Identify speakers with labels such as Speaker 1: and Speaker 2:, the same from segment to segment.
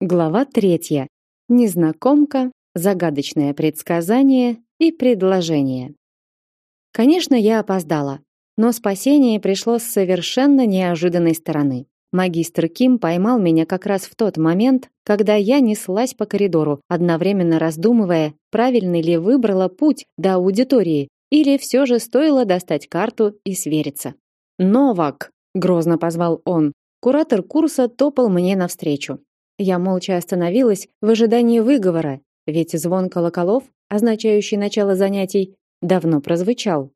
Speaker 1: Глава третья. Незнакомка, загадочное предсказание и предложение. Конечно, я опоздала, но спасение пришло с совершенно неожиданной стороны. Магистр Ким поймал меня как раз в тот момент, когда я неслась по коридору, одновременно раздумывая, правильный ли выбрала путь до аудитории или все же стоило достать карту и свериться. «Новак!» – грозно позвал он. Куратор курса топал мне навстречу. Я молча остановилась в ожидании выговора, ведь звон колоколов, означающий начало занятий, давно прозвучал.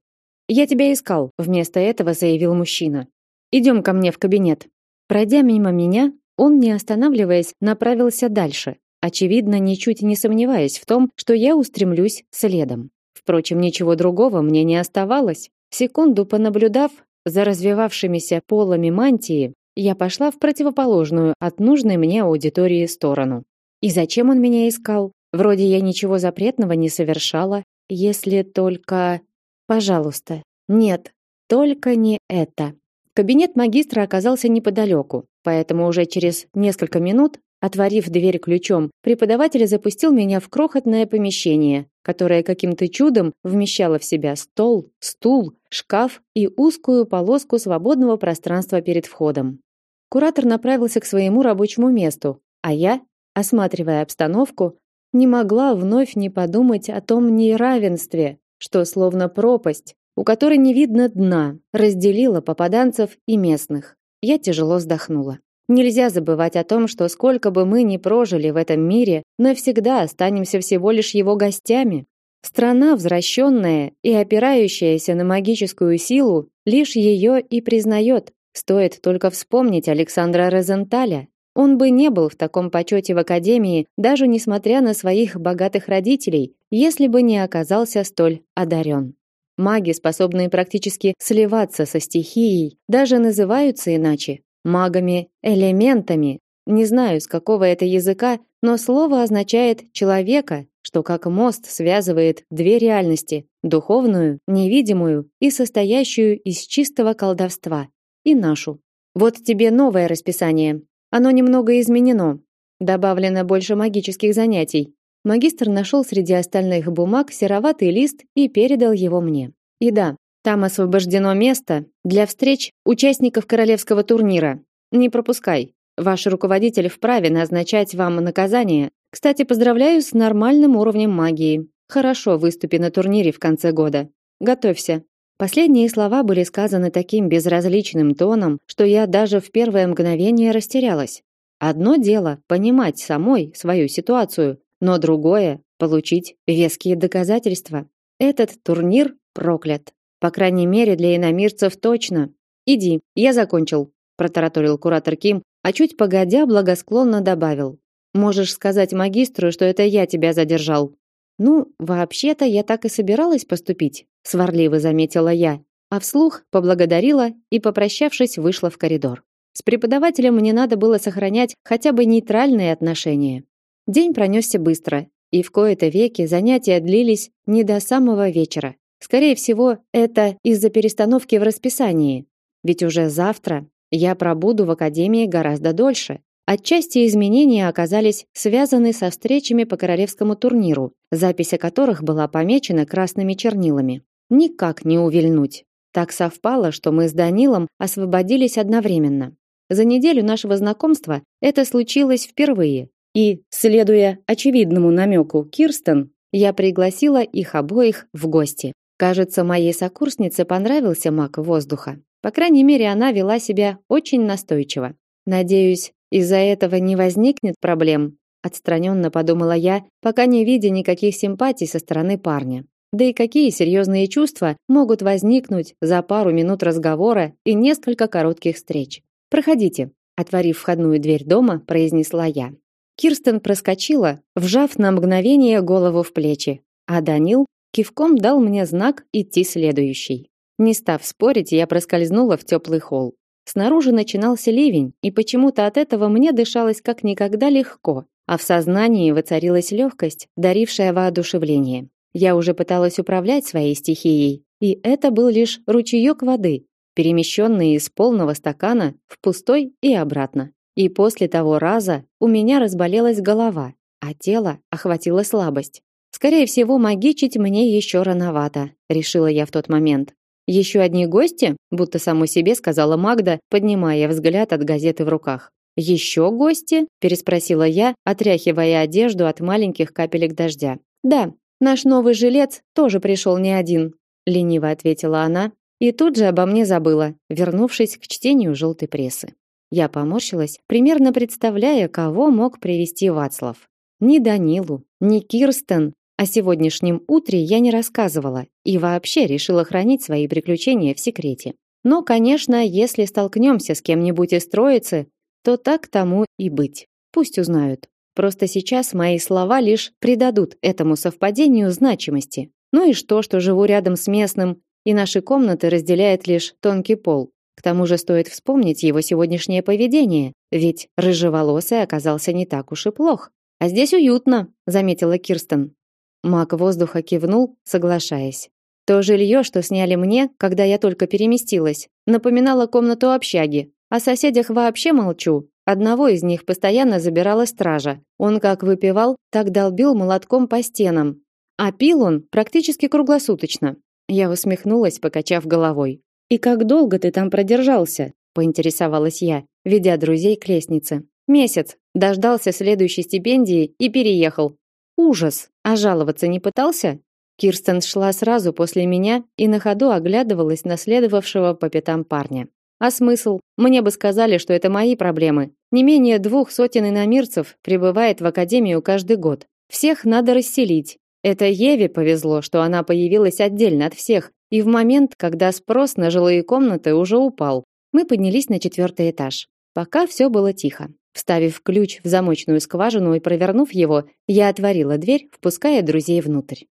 Speaker 1: «Я тебя искал», — вместо этого заявил мужчина. «Идем ко мне в кабинет». Пройдя мимо меня, он, не останавливаясь, направился дальше, очевидно, ничуть не сомневаясь в том, что я устремлюсь следом. Впрочем, ничего другого мне не оставалось. Секунду понаблюдав за развивавшимися полами мантии, я пошла в противоположную от нужной мне аудитории сторону. И зачем он меня искал? Вроде я ничего запретного не совершала, если только... Пожалуйста, нет, только не это. Кабинет магистра оказался неподалеку, поэтому уже через несколько минут Отворив дверь ключом, преподаватель запустил меня в крохотное помещение, которое каким-то чудом вмещало в себя стол, стул, шкаф и узкую полоску свободного пространства перед входом. Куратор направился к своему рабочему месту, а я, осматривая обстановку, не могла вновь не подумать о том неравенстве, что словно пропасть, у которой не видно дна, разделила попаданцев и местных. Я тяжело вздохнула. Нельзя забывать о том, что сколько бы мы ни прожили в этом мире, навсегда останемся всего лишь его гостями. Страна, возвращенная и опирающаяся на магическую силу, лишь ее и признает. Стоит только вспомнить Александра Розенталя. Он бы не был в таком почете в академии, даже несмотря на своих богатых родителей, если бы не оказался столь одарен. Маги, способные практически сливаться со стихией, даже называются иначе магами-элементами. Не знаю, с какого это языка, но слово означает человека, что как мост связывает две реальности: духовную, невидимую и состоящую из чистого колдовства, и нашу. Вот тебе новое расписание. Оно немного изменено. Добавлено больше магических занятий. Магистр нашел среди остальных бумаг сероватый лист и передал его мне. И да, там освобождено место для встреч участников королевского турнира. Не пропускай. Ваш руководитель вправе назначать вам наказание. Кстати, поздравляю с нормальным уровнем магии. Хорошо выступи на турнире в конце года. Готовься. Последние слова были сказаны таким безразличным тоном, что я даже в первое мгновение растерялась. Одно дело понимать самой свою ситуацию, но другое получить веские доказательства. Этот турнир проклят. По крайней мере, для иномирцев точно. Иди, я закончил, протараторил куратор Ким, а чуть погодя благосклонно добавил: Можешь сказать магистру, что это я тебя задержал. Ну, вообще-то я так и собиралась поступить, сварливо заметила я, а вслух поблагодарила и, попрощавшись, вышла в коридор. С преподавателем мне надо было сохранять хотя бы нейтральные отношения. День пронесся быстро, и в кои-то веки занятия длились не до самого вечера. Скорее всего, это из-за перестановки в расписании. Ведь уже завтра я пробуду в академии гораздо дольше. Отчасти изменения оказались связаны со встречами по королевскому турниру, запись о которых была помечена красными чернилами. Никак не увильнуть. Так совпало, что мы с Данилом освободились одновременно. За неделю нашего знакомства это случилось впервые. И, следуя очевидному намеку Кирстен, я пригласила их обоих в гости. Кажется, моей сокурснице понравился маг воздуха. По крайней мере, она вела себя очень настойчиво. Надеюсь, из-за этого не возникнет проблем, отстраненно подумала я, пока не видя никаких симпатий со стороны парня. Да и какие серьезные чувства могут возникнуть за пару минут разговора и несколько коротких встреч? Проходите, отворив входную дверь дома, произнесла я. Кирстен проскочила, вжав на мгновение голову в плечи, а Данил Кивком дал мне знак идти следующий. Не став спорить, я проскользнула в теплый холл. Снаружи начинался ливень, и почему-то от этого мне дышалось как никогда легко, а в сознании воцарилась легкость, дарившая воодушевление. Я уже пыталась управлять своей стихией, и это был лишь ручеек воды, перемещенный из полного стакана в пустой и обратно. И после того раза у меня разболелась голова, а тело охватила слабость. Скорее всего, магичить мне еще рановато, решила я в тот момент. Еще одни гости, будто само себе сказала Магда, поднимая взгляд от газеты в руках. Еще гости? переспросила я, отряхивая одежду от маленьких капелек дождя. Да, наш новый жилец тоже пришел не один, лениво ответила она и тут же обо мне забыла, вернувшись к чтению желтой прессы. Я поморщилась, примерно представляя, кого мог привести Вацлав. Ни Данилу, ни Кирстен о сегодняшнем утре я не рассказывала и вообще решила хранить свои приключения в секрете. Но, конечно, если столкнемся с кем-нибудь из троицы, то так тому и быть. Пусть узнают. Просто сейчас мои слова лишь придадут этому совпадению значимости. Ну и что, что живу рядом с местным, и наши комнаты разделяет лишь тонкий пол. К тому же стоит вспомнить его сегодняшнее поведение, ведь рыжеволосый оказался не так уж и плох. А здесь уютно, заметила Кирстен. Маг воздуха кивнул, соглашаясь. То жилье, что сняли мне, когда я только переместилась, напоминало комнату общаги. О соседях вообще молчу. Одного из них постоянно забирала стража. Он как выпивал, так долбил молотком по стенам. А пил он практически круглосуточно. Я усмехнулась, покачав головой. «И как долго ты там продержался?» – поинтересовалась я, ведя друзей к лестнице. «Месяц. Дождался следующей стипендии и переехал. Ужас! А жаловаться не пытался? Кирстен шла сразу после меня и на ходу оглядывалась на следовавшего по пятам парня. А смысл? Мне бы сказали, что это мои проблемы. Не менее двух сотен иномирцев прибывает в академию каждый год. Всех надо расселить. Это Еве повезло, что она появилась отдельно от всех, и в момент, когда спрос на жилые комнаты уже упал. Мы поднялись на четвертый этаж. Пока все было тихо. Вставив ключ в замочную скважину и провернув его, я отворила дверь, впуская друзей внутрь.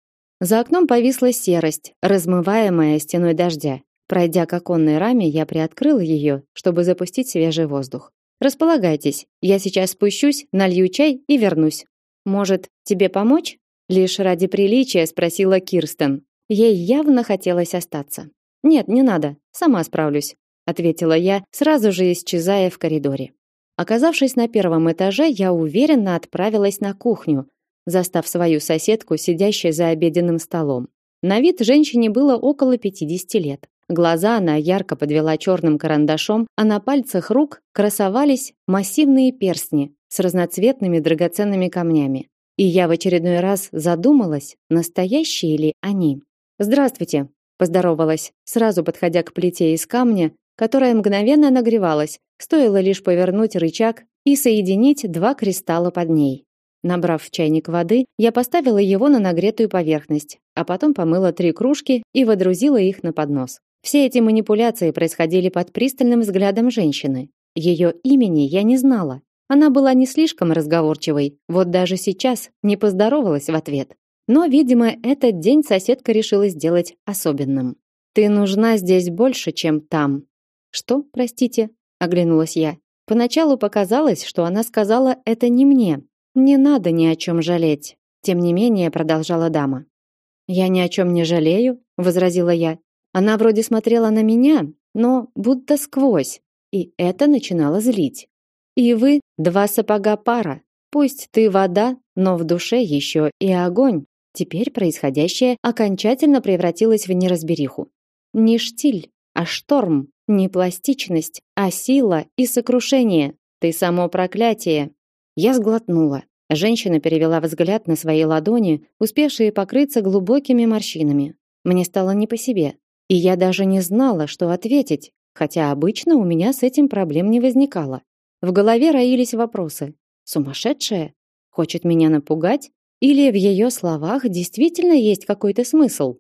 Speaker 1: За окном повисла серость, размываемая стеной дождя. Пройдя к оконной раме, я приоткрыла ее, чтобы запустить свежий воздух. Располагайтесь. Я сейчас спущусь, налью чай и вернусь. Может, тебе помочь? Лишь ради приличия спросила Кирстен. Ей явно хотелось остаться. Нет, не надо. Сама справлюсь, ответила я, сразу же исчезая в коридоре. Оказавшись на первом этаже, я уверенно отправилась на кухню, застав свою соседку, сидящей за обеденным столом. На вид женщине было около 50 лет. Глаза она ярко подвела черным карандашом, а на пальцах рук красовались массивные перстни с разноцветными драгоценными камнями. И я в очередной раз задумалась, настоящие ли они. «Здравствуйте», – поздоровалась, сразу подходя к плите из камня, которая мгновенно нагревалась, стоило лишь повернуть рычаг и соединить два кристалла под ней. Набрав в чайник воды, я поставила его на нагретую поверхность, а потом помыла три кружки и водрузила их на поднос. Все эти манипуляции происходили под пристальным взглядом женщины. Ее имени я не знала. Она была не слишком разговорчивой, вот даже сейчас не поздоровалась в ответ. Но, видимо, этот день соседка решила сделать особенным. Ты нужна здесь больше, чем там, что, простите? Оглянулась я. Поначалу показалось, что она сказала это не мне. Не надо ни о чем жалеть. Тем не менее, продолжала дама. Я ни о чем не жалею, возразила я. Она вроде смотрела на меня, но будто сквозь, и это начинало злить. И вы два сапога пара. Пусть ты вода, но в душе еще и огонь. Теперь происходящее окончательно превратилось в неразбериху. Не штиль, а шторм, не пластичность, а сила и сокрушение. Ты само проклятие. Я сглотнула. Женщина перевела взгляд на свои ладони, успевшие покрыться глубокими морщинами. Мне стало не по себе, и я даже не знала, что ответить, хотя обычно у меня с этим проблем не возникало. В голове роились вопросы. Сумасшедшая? Хочет меня напугать? Или в ее словах действительно есть какой-то смысл?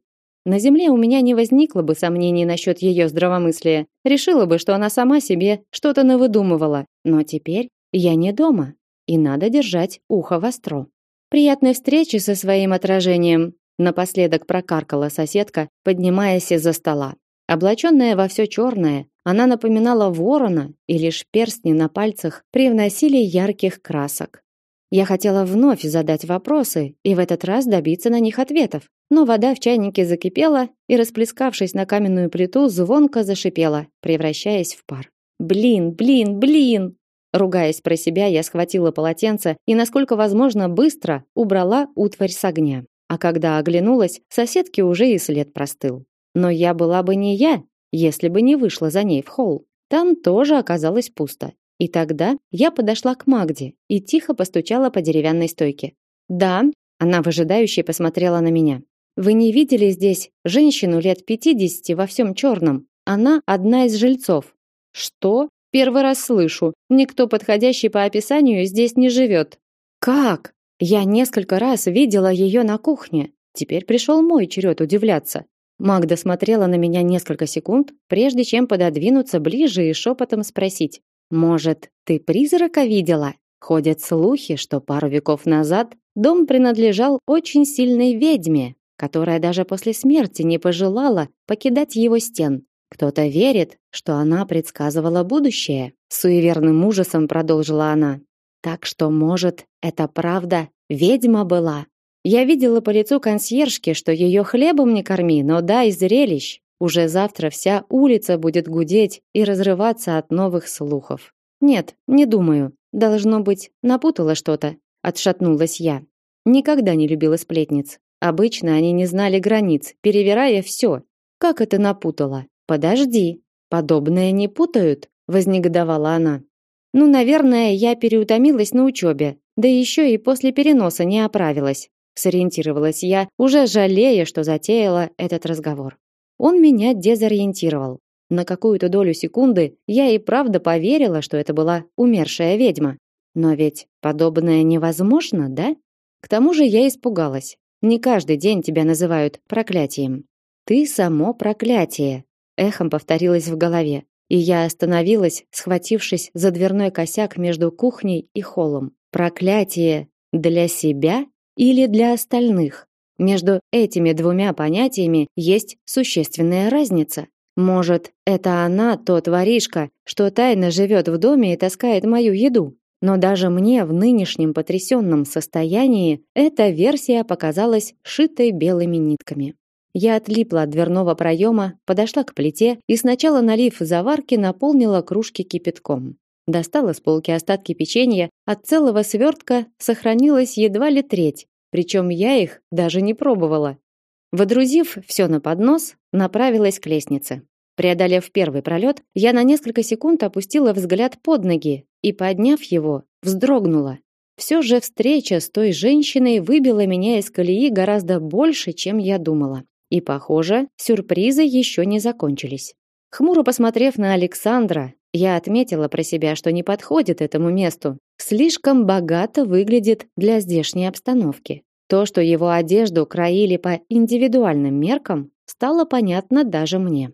Speaker 1: На земле у меня не возникло бы сомнений насчет ее здравомыслия. Решила бы, что она сама себе что-то навыдумывала. Но теперь я не дома, и надо держать ухо востро. Приятной встречи со своим отражением, напоследок прокаркала соседка, поднимаясь из-за стола. Облаченная во все черное, она напоминала ворона, и лишь перстни на пальцах привносили ярких красок. Я хотела вновь задать вопросы и в этот раз добиться на них ответов, но вода в чайнике закипела и, расплескавшись на каменную плиту, звонко зашипела, превращаясь в пар. «Блин, блин, блин!» Ругаясь про себя, я схватила полотенце и, насколько возможно, быстро убрала утварь с огня. А когда оглянулась, соседке уже и след простыл. Но я была бы не я, если бы не вышла за ней в холл. Там тоже оказалось пусто. И тогда я подошла к Магде и тихо постучала по деревянной стойке. "Да", она выжидающе посмотрела на меня. "Вы не видели здесь женщину лет пятидесяти во всем черном? Она одна из жильцов". "Что? Первый раз слышу. Никто подходящий по описанию здесь не живет». "Как? Я несколько раз видела ее на кухне. Теперь пришел мой черед удивляться. Магда смотрела на меня несколько секунд, прежде чем пододвинуться ближе и шепотом спросить: "Может, ты призрака видела? Ходят слухи, что пару веков назад дом принадлежал очень сильной ведьме, которая даже после смерти не пожелала покидать его стен. Кто-то верит, что она предсказывала будущее". С суеверным ужасом продолжила она. Так что, может, это правда, ведьма была. Я видела по лицу консьержки, что ее хлебом не корми, но дай зрелищ. Уже завтра вся улица будет гудеть и разрываться от новых слухов. Нет, не думаю. Должно быть, напутала что-то. Отшатнулась я. Никогда не любила сплетниц. Обычно они не знали границ, перевирая все. Как это напутала? Подожди. Подобное не путают, вознегодовала она. Ну, наверное, я переутомилась на учебе, да еще и после переноса не оправилась сориентировалась я, уже жалея, что затеяла этот разговор. Он меня дезориентировал. На какую-то долю секунды я и правда поверила, что это была умершая ведьма. Но ведь подобное невозможно, да? К тому же я испугалась. Не каждый день тебя называют проклятием. Ты само проклятие, эхом повторилось в голове, и я остановилась, схватившись за дверной косяк между кухней и холлом. Проклятие для себя или для остальных. Между этими двумя понятиями есть существенная разница. Может, это она тот воришка, что тайно живет в доме и таскает мою еду. Но даже мне в нынешнем потрясенном состоянии эта версия показалась шитой белыми нитками. Я отлипла от дверного проема, подошла к плите и сначала, налив заварки, наполнила кружки кипятком. Достала с полки остатки печенья, от целого свертка сохранилась едва ли треть, причем я их даже не пробовала. Водрузив все на поднос, направилась к лестнице. Преодолев первый пролет, я на несколько секунд опустила взгляд под ноги и, подняв его, вздрогнула. Все же встреча с той женщиной выбила меня из колеи гораздо больше, чем я думала. И, похоже, сюрпризы еще не закончились. Хмуро посмотрев на Александра, я отметила про себя, что не подходит этому месту. Слишком богато выглядит для здешней обстановки. То, что его одежду краили по индивидуальным меркам, стало понятно даже мне.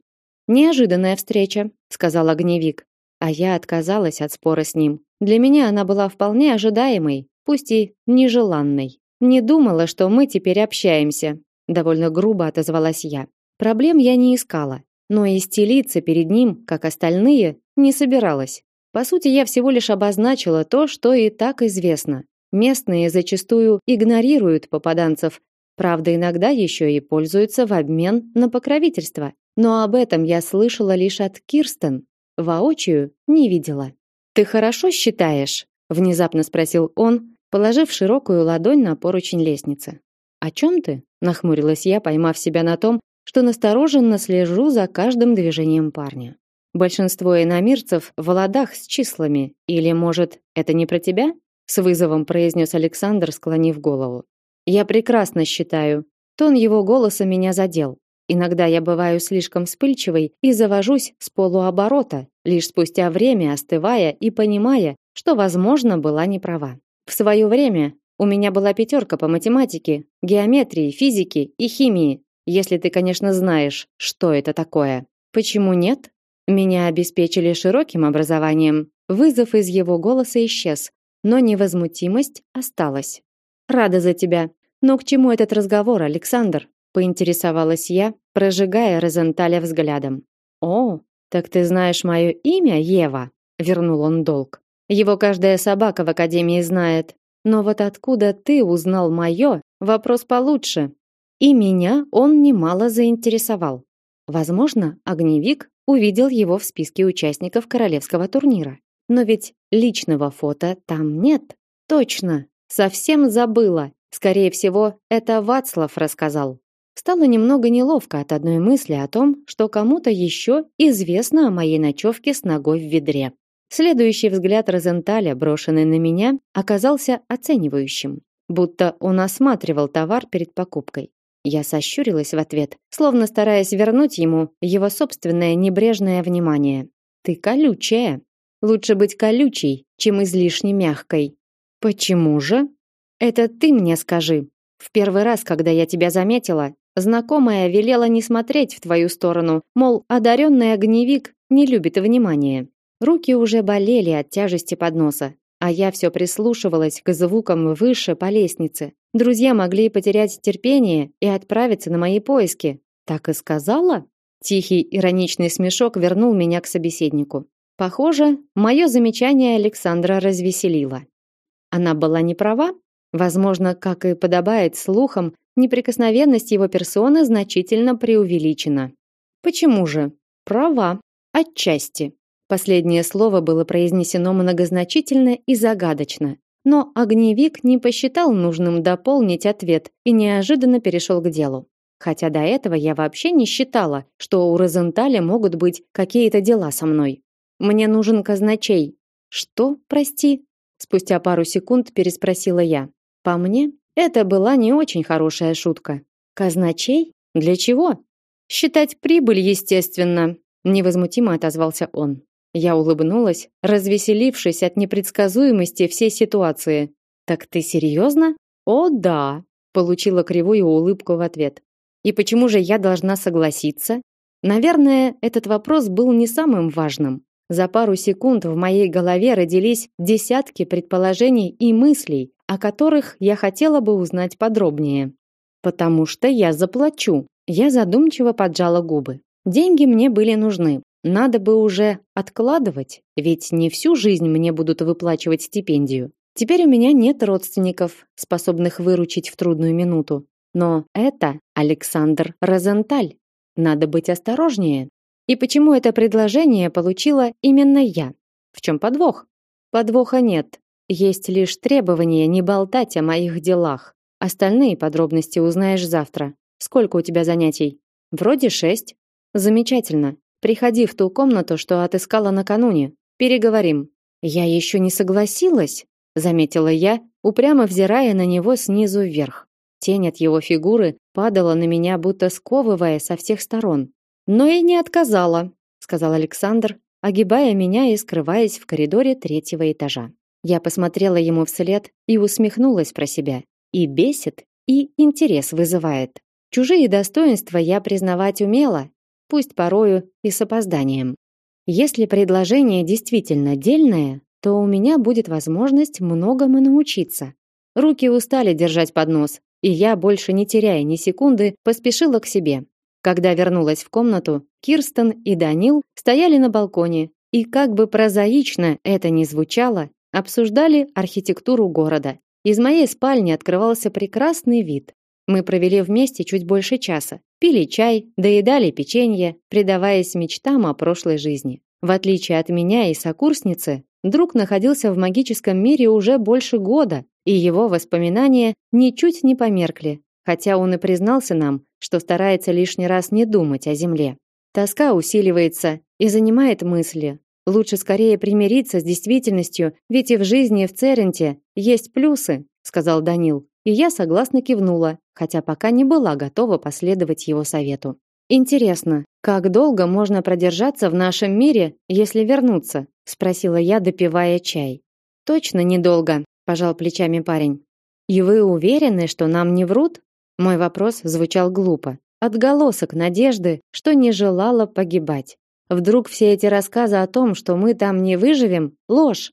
Speaker 1: Неожиданная встреча, сказал огневик, а я отказалась от спора с ним. Для меня она была вполне ожидаемой, пусть и нежеланной. Не думала, что мы теперь общаемся, довольно грубо отозвалась я. Проблем я не искала, но и стелиться перед ним, как остальные, не собиралась. По сути, я всего лишь обозначила то, что и так известно. Местные зачастую игнорируют попаданцев, правда, иногда еще и пользуются в обмен на покровительство. Но об этом я слышала лишь от Кирстен, воочию не видела. Ты хорошо считаешь? внезапно спросил он, положив широкую ладонь на поручень лестницы. О чем ты? нахмурилась я, поймав себя на том, что настороженно слежу за каждым движением парня. Большинство иномирцев в ладах с числами. Или, может, это не про тебя? С вызовом произнес Александр, склонив голову. Я прекрасно считаю. Тон его голоса меня задел. Иногда я бываю слишком вспыльчивой и завожусь с полуоборота, лишь спустя время остывая и понимая, что, возможно, была не права. В свое время у меня была пятерка по математике, геометрии, физике и химии, если ты, конечно, знаешь, что это такое. Почему нет? Меня обеспечили широким образованием. Вызов из его голоса исчез, но невозмутимость осталась. Рада за тебя. Но к чему этот разговор, Александр? поинтересовалась я, прожигая Розенталя взглядом. О, так ты знаешь мое имя, Ева, вернул он долг. Его каждая собака в академии знает. Но вот откуда ты узнал мое? Вопрос получше. И меня он немало заинтересовал. Возможно, огневик увидел его в списке участников королевского турнира. Но ведь личного фото там нет. Точно, совсем забыла. Скорее всего, это Вацлав рассказал. Стало немного неловко от одной мысли о том, что кому-то еще известно о моей ночевке с ногой в ведре. Следующий взгляд Розенталя, брошенный на меня, оказался оценивающим, будто он осматривал товар перед покупкой. Я сощурилась в ответ, словно стараясь вернуть ему его собственное небрежное внимание. Ты колючая. Лучше быть колючей, чем излишне мягкой. Почему же? Это ты мне скажи. В первый раз, когда я тебя заметила, знакомая велела не смотреть в твою сторону, мол, одаренный огневик не любит внимания. Руки уже болели от тяжести подноса, а я все прислушивалась к звукам выше по лестнице. Друзья могли потерять терпение и отправиться на мои поиски. Так и сказала? Тихий ироничный смешок вернул меня к собеседнику. Похоже, мое замечание Александра развеселило. Она была не права? Возможно, как и подобает слухам, неприкосновенность его персоны значительно преувеличена. Почему же? Права. Отчасти. Последнее слово было произнесено многозначительно и загадочно, но огневик не посчитал нужным дополнить ответ и неожиданно перешел к делу. Хотя до этого я вообще не считала, что у Розенталя могут быть какие-то дела со мной. Мне нужен казначей. Что, прости? Спустя пару секунд переспросила я. По мне, это была не очень хорошая шутка. Казначей? Для чего? Считать прибыль, естественно, невозмутимо отозвался он. Я улыбнулась, развеселившись от непредсказуемости всей ситуации. Так ты серьезно? О, да, получила кривую улыбку в ответ. И почему же я должна согласиться? Наверное, этот вопрос был не самым важным. За пару секунд в моей голове родились десятки предположений и мыслей, о которых я хотела бы узнать подробнее. Потому что я заплачу. Я задумчиво поджала губы. Деньги мне были нужны, надо бы уже откладывать, ведь не всю жизнь мне будут выплачивать стипендию. Теперь у меня нет родственников, способных выручить в трудную минуту. Но это Александр Розенталь. Надо быть осторожнее. И почему это предложение получила именно я? В чем подвох? Подвоха нет. Есть лишь требование не болтать о моих делах. Остальные подробности узнаешь завтра. Сколько у тебя занятий? Вроде шесть. Замечательно. Приходи в ту комнату, что отыскала накануне. Переговорим. Я еще не согласилась, заметила я, упрямо взирая на него снизу вверх. Тень от его фигуры падала на меня, будто сковывая со всех сторон. Но и не отказала, сказал Александр, огибая меня и скрываясь в коридоре третьего этажа. Я посмотрела ему вслед и усмехнулась про себя. И бесит, и интерес вызывает. Чужие достоинства я признавать умела пусть порою и с опозданием. Если предложение действительно дельное, то у меня будет возможность многому научиться. Руки устали держать поднос, и я, больше не теряя ни секунды, поспешила к себе. Когда вернулась в комнату, Кирстен и Данил стояли на балконе и, как бы прозаично это ни звучало, обсуждали архитектуру города. Из моей спальни открывался прекрасный вид. Мы провели вместе чуть больше часа, пили чай, доедали печенье, предаваясь мечтам о прошлой жизни. В отличие от меня и сокурсницы, друг находился в магическом мире уже больше года, и его воспоминания ничуть не померкли, хотя он и признался нам, что старается лишний раз не думать о земле. Тоска усиливается и занимает мысли. Лучше скорее примириться с действительностью, ведь и в жизни в Церенте есть плюсы, сказал Данил. И я согласно кивнула, хотя пока не была готова последовать его совету. Интересно, как долго можно продержаться в нашем мире, если вернуться? спросила я, допивая чай. Точно недолго, пожал плечами парень. И вы уверены, что нам не врут? Мой вопрос звучал глупо. Отголосок надежды, что не желала погибать. Вдруг все эти рассказы о том, что мы там не выживем, ложь?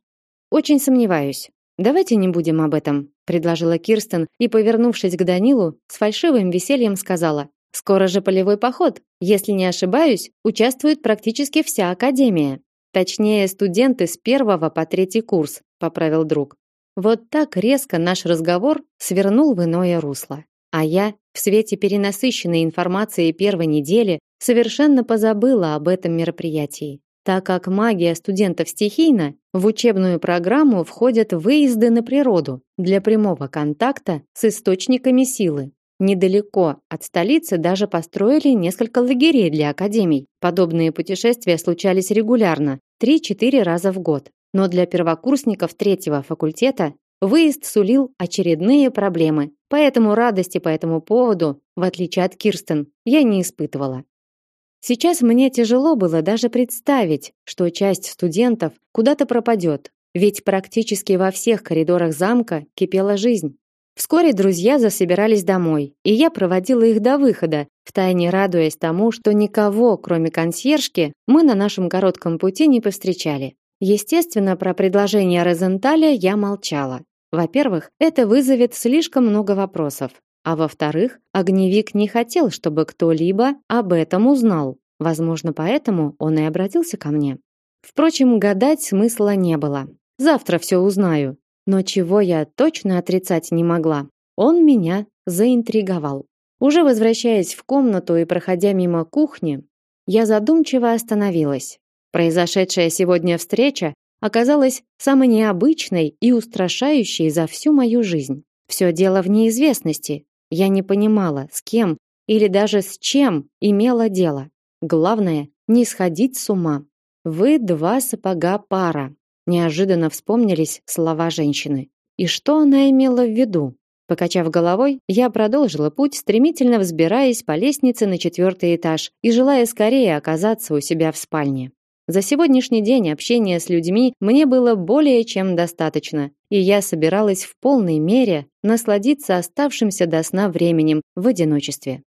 Speaker 1: Очень сомневаюсь. Давайте не будем об этом, предложила Кирстен и, повернувшись к Данилу, с фальшивым весельем сказала: "Скоро же полевой поход. Если не ошибаюсь, участвует практически вся академия. Точнее, студенты с первого по третий курс", поправил друг. Вот так резко наш разговор свернул в иное русло. А я, в свете перенасыщенной информации первой недели, совершенно позабыла об этом мероприятии. Так как магия студентов стихийна, в учебную программу входят выезды на природу для прямого контакта с источниками силы. Недалеко от столицы даже построили несколько лагерей для академий. Подобные путешествия случались регулярно, 3-4 раза в год. Но для первокурсников третьего факультета выезд сулил очередные проблемы. Поэтому радости по этому поводу, в отличие от Кирстен, я не испытывала. Сейчас мне тяжело было даже представить, что часть студентов куда-то пропадет, ведь практически во всех коридорах замка кипела жизнь. Вскоре друзья засобирались домой, и я проводила их до выхода, втайне радуясь тому, что никого, кроме консьержки, мы на нашем коротком пути не повстречали. Естественно, про предложение Розенталя я молчала. Во-первых, это вызовет слишком много вопросов. А во-вторых, огневик не хотел, чтобы кто-либо об этом узнал. Возможно, поэтому он и обратился ко мне. Впрочем, гадать смысла не было. Завтра все узнаю. Но чего я точно отрицать не могла. Он меня заинтриговал. Уже возвращаясь в комнату и проходя мимо кухни, я задумчиво остановилась. Произошедшая сегодня встреча оказалась самой необычной и устрашающей за всю мою жизнь. Все дело в неизвестности. Я не понимала, с кем или даже с чем имела дело. Главное не сходить с ума. Вы два сапога пара. Неожиданно вспомнились слова женщины. И что она имела в виду? Покачав головой, я продолжила путь, стремительно взбираясь по лестнице на четвертый этаж и желая скорее оказаться у себя в спальне. За сегодняшний день общения с людьми мне было более чем достаточно, и я собиралась в полной мере насладиться оставшимся до сна временем в одиночестве.